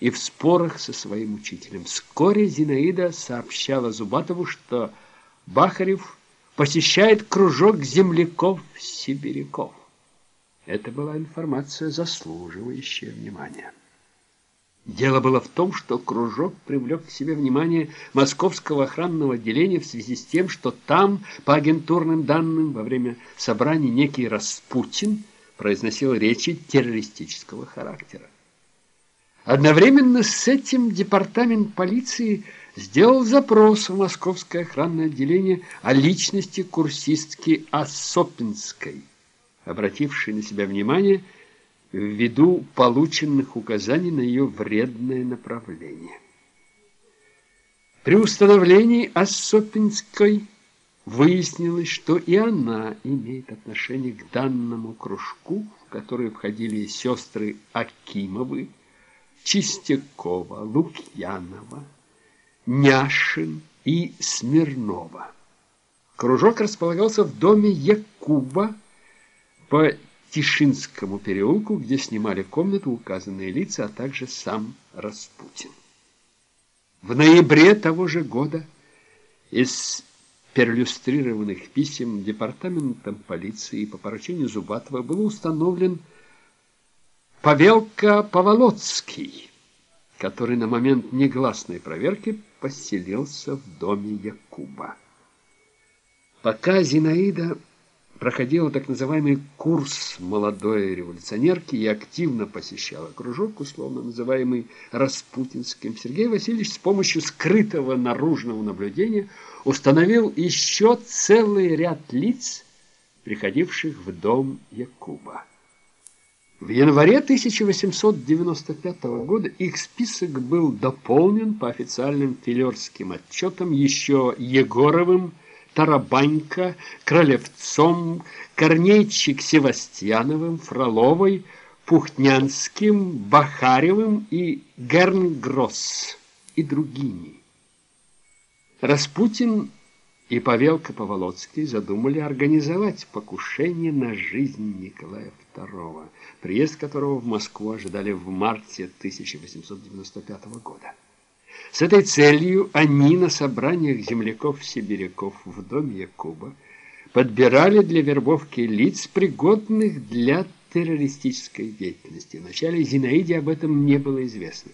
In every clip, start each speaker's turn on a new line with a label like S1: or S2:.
S1: и в спорах со своим учителем. Вскоре Зинаида сообщала Зубатову, что Бахарев посещает кружок земляков-сибиряков. Это была информация, заслуживающая внимания. Дело было в том, что кружок привлек к себе внимание московского охранного отделения в связи с тем, что там, по агентурным данным, во время собраний некий Распутин произносил речи террористического характера. Одновременно с этим департамент полиции сделал запрос в московское охранное отделение о личности курсистки Осопинской, обратившей на себя внимание – ввиду полученных указаний на ее вредное направление. При установлении Осопинской выяснилось, что и она имеет отношение к данному кружку, в который входили сестры Акимовы, Чистякова, Лукьянова, Няшин и Смирнова. Кружок располагался в доме Якуба по Тишинскому переулку, где снимали комнату указанные лица, а также сам Распутин. В ноябре того же года из перлюстрированных писем департаментом полиции по поручению Зубатова был установлен Павелка Поволоцкий, который на момент негласной проверки поселился в доме Якуба. Пока Зинаида проходила так называемый курс молодой революционерки и активно посещала кружок, условно называемый Распутинским, Сергей Васильевич с помощью скрытого наружного наблюдения установил еще целый ряд лиц, приходивших в дом Якуба. В январе 1895 года их список был дополнен по официальным филерским отчетам еще Егоровым, Тарабанько, Кролевцом, Корнейчик Севастьяновым, Фроловой, Пухтнянским, Бахаревым и Гернгросс и другими. Распутин и Павелка Поволоцкий задумали организовать покушение на жизнь Николая II, приезд которого в Москву ожидали в марте 1895 года. С этой целью они на собраниях земляков-сибиряков в доме Якуба подбирали для вербовки лиц, пригодных для террористической деятельности. Вначале Зинаиде об этом не было известно.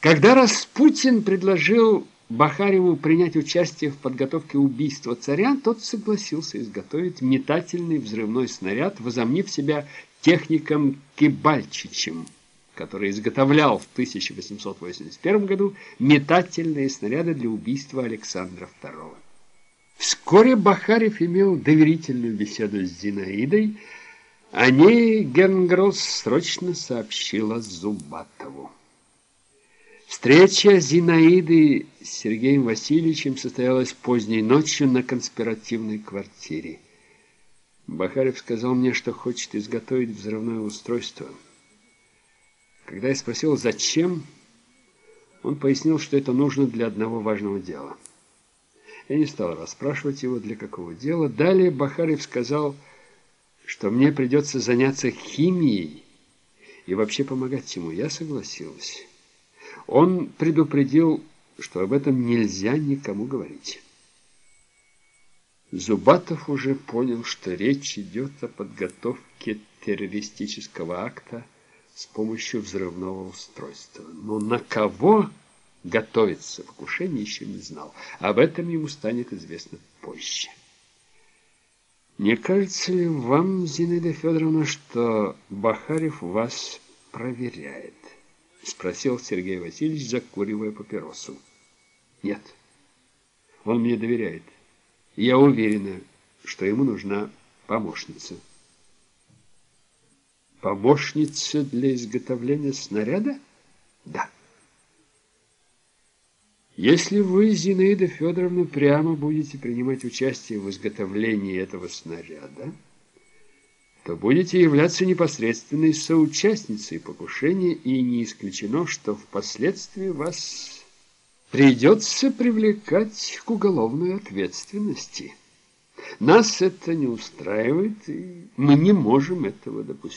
S1: Когда Распутин предложил Бахареву принять участие в подготовке убийства царя, тот согласился изготовить метательный взрывной снаряд, возомнив себя техником Кибальчичем который изготовлял в 1881 году метательные снаряды для убийства Александра II. Вскоре Бахарев имел доверительную беседу с Зинаидой. О ней Гернгросс срочно сообщила Зубатову. Встреча Зинаиды с Сергеем Васильевичем состоялась поздней ночью на конспиративной квартире. Бахарев сказал мне, что хочет изготовить взрывное устройство – когда я спросил, зачем, он пояснил, что это нужно для одного важного дела. Я не стал расспрашивать его, для какого дела. Далее Бахарев сказал, что мне придется заняться химией и вообще помогать ему. Я согласилась. Он предупредил, что об этом нельзя никому говорить. Зубатов уже понял, что речь идет о подготовке террористического акта с помощью взрывного устройства. Но на кого готовится покушение, еще не знал. Об этом ему станет известно позже. Не кажется ли вам, Зинаида Федоровна, что Бахарев вас проверяет? Спросил Сергей Васильевич, закуривая папиросу. Нет, он мне доверяет. Я уверена, что ему нужна помощница. Помощница для изготовления снаряда? Да. Если вы, Зинаида Федоровна, прямо будете принимать участие в изготовлении этого снаряда, то будете являться непосредственной соучастницей покушения, и не исключено, что впоследствии вас придется привлекать к уголовной ответственности. Нас это не устраивает, и мы не можем этого допустить.